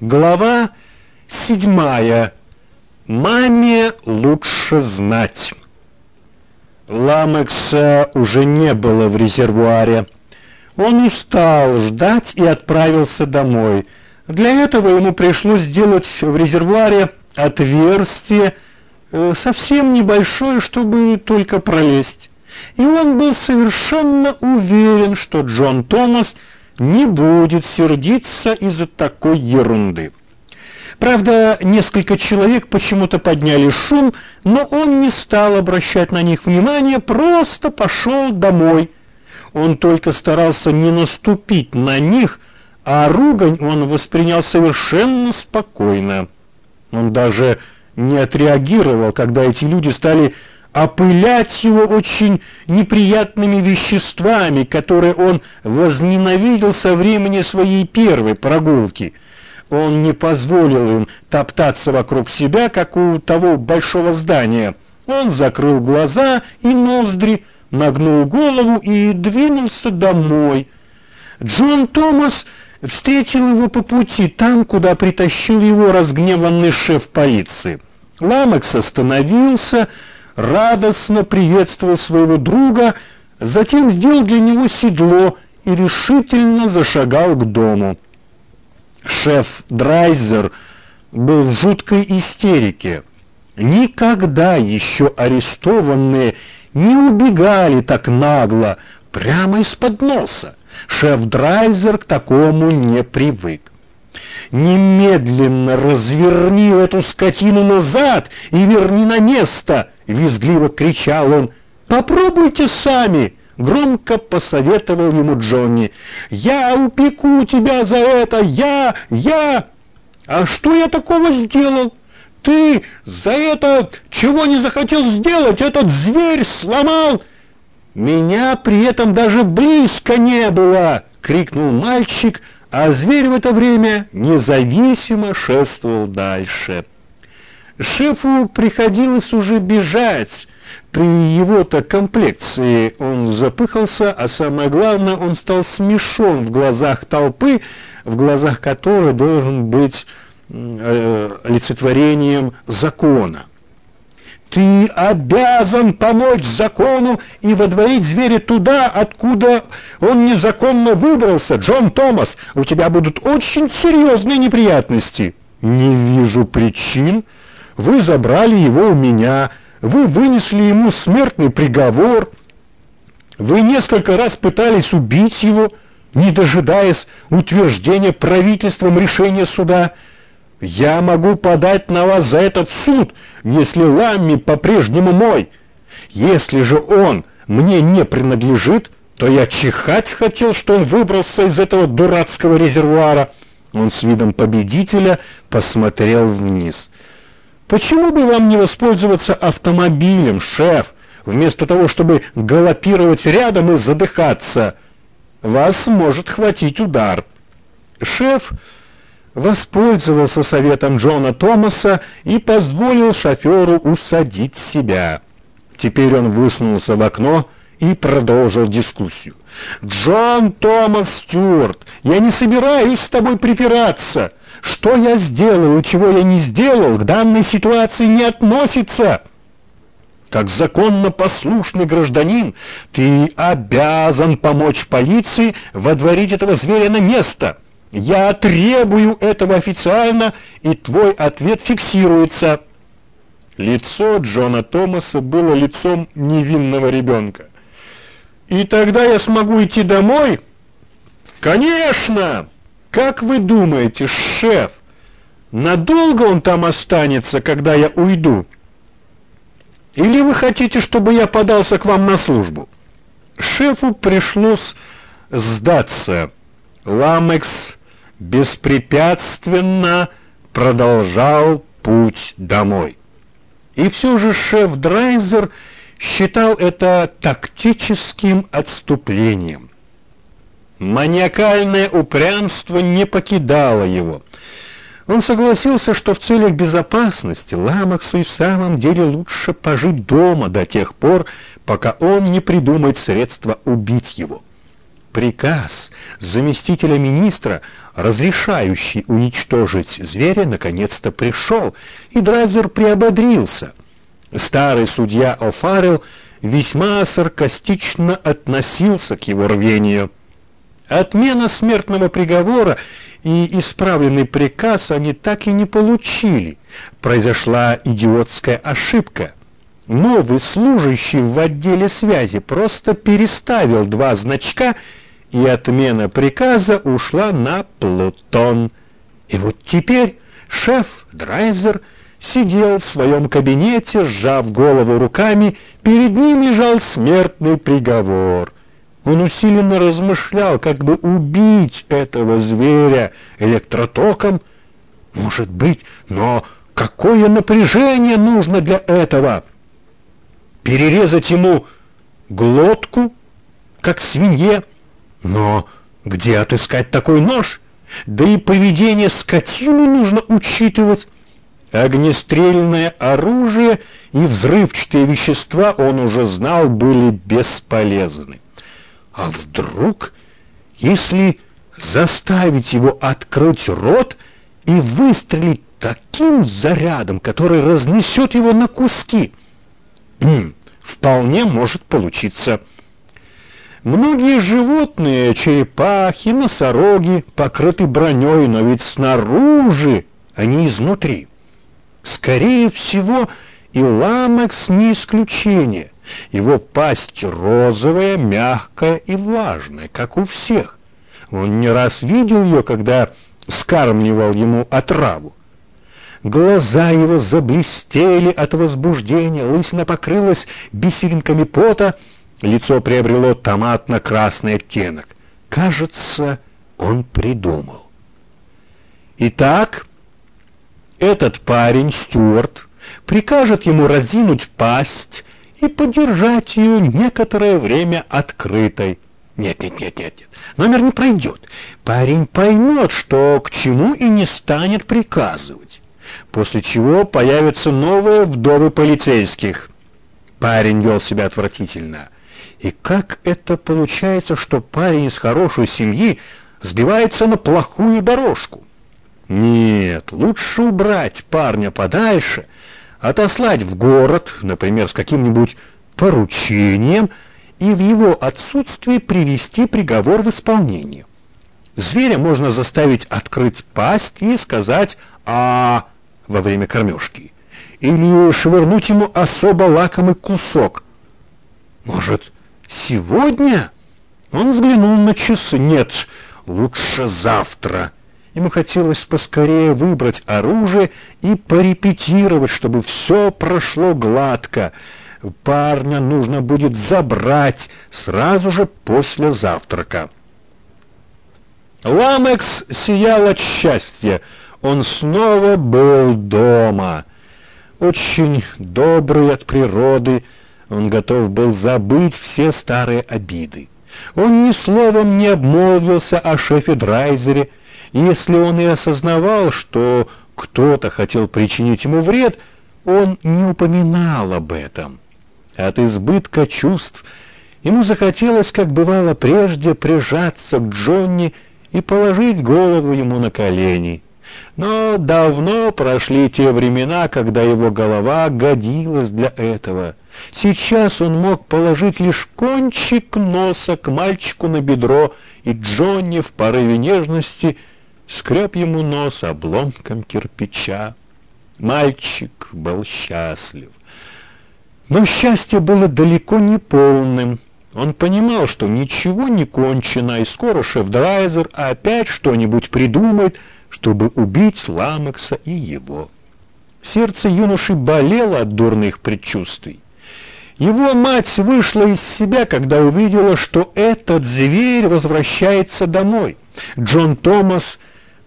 Глава седьмая. Маме лучше знать. Ламекса уже не было в резервуаре. Он устал ждать и отправился домой. Для этого ему пришлось сделать в резервуаре отверстие, э, совсем небольшое, чтобы только пролезть. И он был совершенно уверен, что Джон Томас – не будет сердиться из-за такой ерунды. Правда, несколько человек почему-то подняли шум, но он не стал обращать на них внимания, просто пошел домой. Он только старался не наступить на них, а ругань он воспринял совершенно спокойно. Он даже не отреагировал, когда эти люди стали опылять его очень неприятными веществами, которые он возненавидел со времени своей первой прогулки. Он не позволил им топтаться вокруг себя, как у того большого здания. Он закрыл глаза и ноздри, нагнул голову и двинулся домой. Джон Томас встретил его по пути там, куда притащил его разгневанный шеф полиции. Ламекс остановился, радостно приветствовал своего друга, затем сделал для него седло и решительно зашагал к дому. Шеф Драйзер был в жуткой истерике. Никогда еще арестованные не убегали так нагло, прямо из-под носа. Шеф Драйзер к такому не привык. «Немедленно разверни эту скотину назад и верни на место!» — визгливо кричал он. «Попробуйте сами!» — громко посоветовал ему Джонни. «Я упеку тебя за это! Я! Я!» «А что я такого сделал?» «Ты за это чего не захотел сделать? Этот зверь сломал!» «Меня при этом даже близко не было!» — крикнул мальчик, а зверь в это время независимо шествовал дальше. Шефу приходилось уже бежать. При его-то комплекции он запыхался, а самое главное, он стал смешон в глазах толпы, в глазах которой должен быть э, олицетворением закона. Ты обязан помочь закону и водворить зверя туда, откуда он незаконно выбрался. Джон Томас, у тебя будут очень серьезные неприятности. Не вижу причин, вы забрали его у меня, вы вынесли ему смертный приговор, вы несколько раз пытались убить его, не дожидаясь утверждения правительством решения суда. Я могу подать на вас за это в суд, если Ламми по-прежнему мой. Если же он мне не принадлежит, то я чихать хотел, что он выбрался из этого дурацкого резервуара. Он с видом победителя посмотрел вниз. Почему бы вам не воспользоваться автомобилем, шеф, вместо того, чтобы галопировать рядом и задыхаться? Вас может хватить удар. Шеф воспользовался советом Джона Томаса и позволил шоферу усадить себя. Теперь он высунулся в окно и продолжил дискуссию. «Джон Томас Стюарт, я не собираюсь с тобой припираться. Что я сделал и чего я не сделал, к данной ситуации не относится. Как законно послушный гражданин, ты обязан помочь полиции водворить этого зверя на место. Я требую этого официально, и твой ответ фиксируется». Лицо Джона Томаса было лицом невинного ребенка. «И тогда я смогу идти домой?» «Конечно!» Как вы думаете, шеф, надолго он там останется, когда я уйду? Или вы хотите, чтобы я подался к вам на службу? Шефу пришлось сдаться. Ламекс беспрепятственно продолжал путь домой. И все же шеф Драйзер считал это тактическим отступлением. Маниакальное упрямство не покидало его. Он согласился, что в целях безопасности Ламаксу и в самом деле лучше пожить дома до тех пор, пока он не придумает средства убить его. Приказ заместителя министра, разрешающий уничтожить зверя, наконец-то пришел, и Драйзер приободрился. Старый судья О'Фаррелл весьма саркастично относился к его рвению. Отмена смертного приговора и исправленный приказ они так и не получили. Произошла идиотская ошибка. Новый служащий в отделе связи просто переставил два значка, и отмена приказа ушла на Плутон. И вот теперь шеф Драйзер сидел в своем кабинете, сжав голову руками, перед ним лежал смертный приговор. Он усиленно размышлял, как бы убить этого зверя электротоком. Может быть, но какое напряжение нужно для этого? Перерезать ему глотку, как свинье? Но где отыскать такой нож? Да и поведение скотины нужно учитывать. Огнестрельное оружие и взрывчатые вещества, он уже знал, были бесполезны. А вдруг, если заставить его открыть рот и выстрелить таким зарядом, который разнесет его на куски, вполне может получиться. Многие животные, черепахи, носороги, покрыты броней, но ведь снаружи, а не изнутри. Скорее всего, и ламекс не исключение. Его пасть розовая, мягкая и влажная, как у всех. Он не раз видел ее, когда скармливал ему отраву. Глаза его заблестели от возбуждения, лысина покрылась бисеринками пота, лицо приобрело томатно-красный оттенок. Кажется, он придумал. Итак, этот парень, Стюарт, прикажет ему разинуть пасть и подержать ее некоторое время открытой. Нет, нет, нет, нет, нет. Номер не пройдет. Парень поймет, что к чему и не станет приказывать. После чего появятся новые вдовы полицейских. Парень вел себя отвратительно. И как это получается, что парень из хорошей семьи сбивается на плохую дорожку? Нет, лучше убрать парня подальше, отослать в город, например, с каким-нибудь поручением, и в его отсутствии привести приговор в исполнение. Зверя можно заставить открыть пасть и сказать «а» во время кормежки, или швырнуть ему особо лакомый кусок. Может, сегодня? Он взглянул на часы. Нет, лучше завтра. Ему хотелось поскорее выбрать оружие и порепетировать, чтобы все прошло гладко. Парня нужно будет забрать сразу же после завтрака. Ламекс сиял от счастья. Он снова был дома. Очень добрый от природы, он готов был забыть все старые обиды. Он ни словом не обмолвился о шефе Драйзере, если он и осознавал, что кто-то хотел причинить ему вред, он не упоминал об этом. От избытка чувств ему захотелось, как бывало прежде, прижаться к Джонни и положить голову ему на колени. Но давно прошли те времена, когда его голова годилась для этого. Сейчас он мог положить лишь кончик носа к мальчику на бедро, и Джонни в порыве нежности – скреб ему нос обломком кирпича. Мальчик был счастлив. Но счастье было далеко не полным. Он понимал, что ничего не кончено, и скоро шеф-драйзер опять что-нибудь придумает, чтобы убить Ламекса и его. Сердце юноши болело от дурных предчувствий. Его мать вышла из себя, когда увидела, что этот зверь возвращается домой. Джон Томас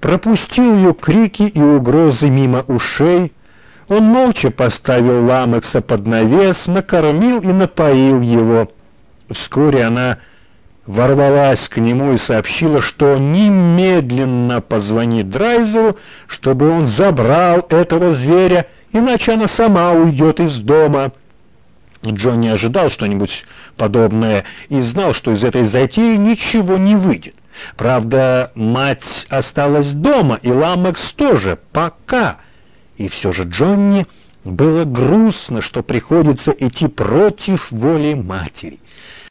пропустил ее крики и угрозы мимо ушей. Он молча поставил Ламекса под навес, накормил и напоил его. Вскоре она ворвалась к нему и сообщила, что немедленно позвонит Драйзеру, чтобы он забрал этого зверя, иначе она сама уйдет из дома. Джонни ожидал что-нибудь подобное и знал, что из этой затеи ничего не выйдет. Правда, мать осталась дома, и Ламекс тоже, пока. И все же Джонни было грустно, что приходится идти против воли матери.